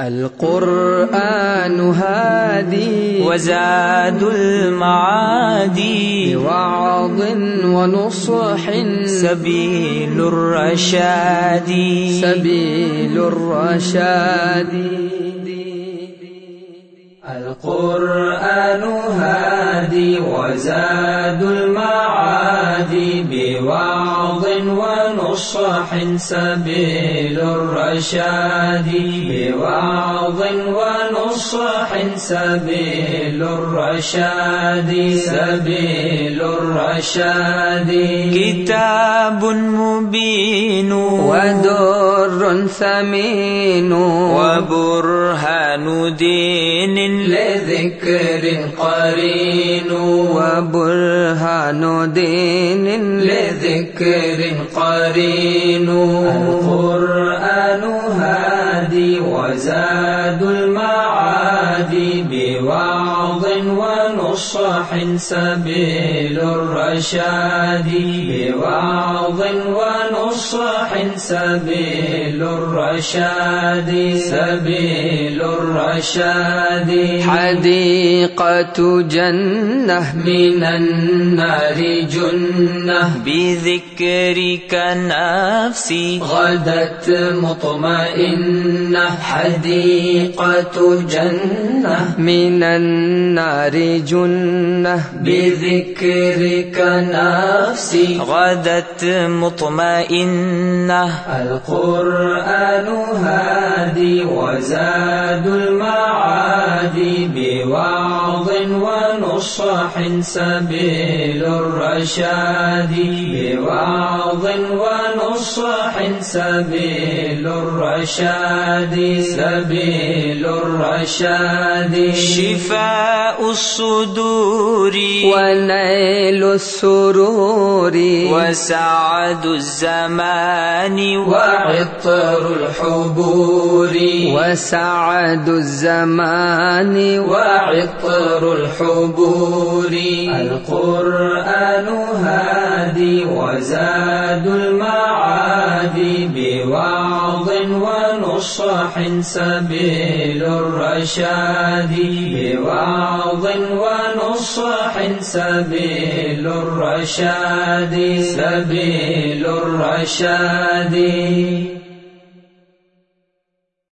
القرآن هادي وزاد المعادي بوعظ ونصح سبيل الرشاد. سبيل الرشاد. القرآن هادي وزاد المعادي بوعظ ونصح سبيل الرشاد. بوعظ ونصح سبيل الرشاد. سبيل الرشاد. كتاب مبين. ودر ثمين وبرهان دين لذكر قرين. وبرهان دين لذكر قرين. القرآن هادي وزاد المعادي. ونصح سبيل الرشاد بوعظ ونصح سبيل الرشاد سبيل الرشاد. حديقة جنة من النار جنة. بذكرك نفسي غدت مطمئنة. حديقة جنة. من النار جنة. بذكرك نفسي غدت مطمئنة. القرآن هادي وزاد المعادي بوعظ ونصح سبيل الرشاد. بوعظ ونصح سبيل الرشاد. سبيل الرشاد. شفاء الصدور. ونيل السرور. وسعد الزمان. وعطر الحبور. وسعد الزمان. وعطر الحبور. القرآن هادي وزاد المعادي بوعظ ونصح سبيل الرشاد. بوعظ ونصح سبيل الرشاد. سبيل الرشاد.